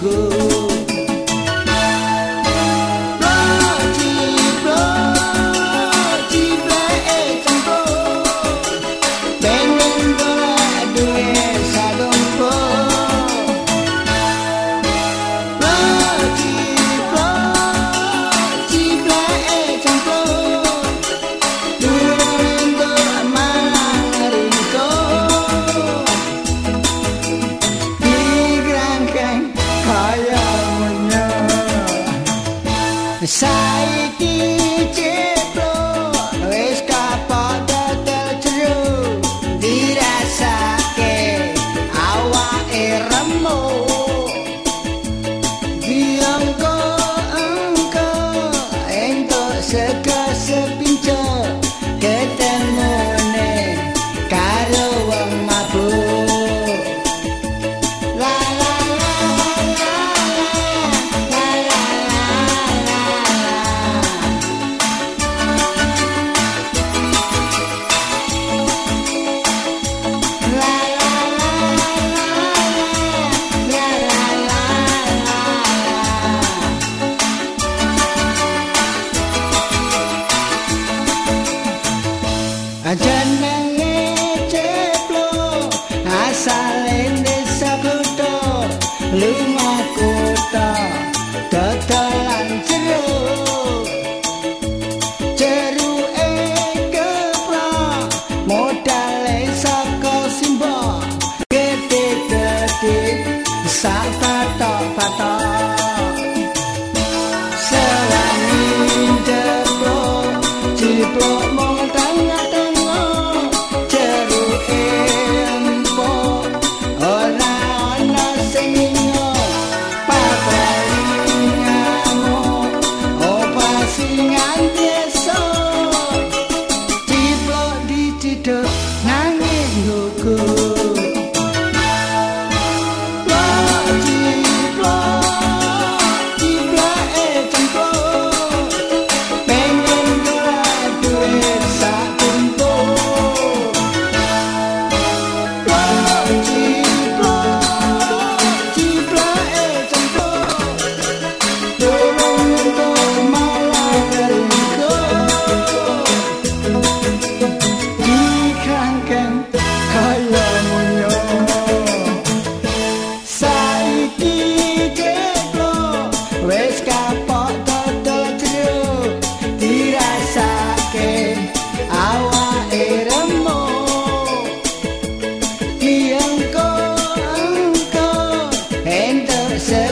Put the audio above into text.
go. The society. said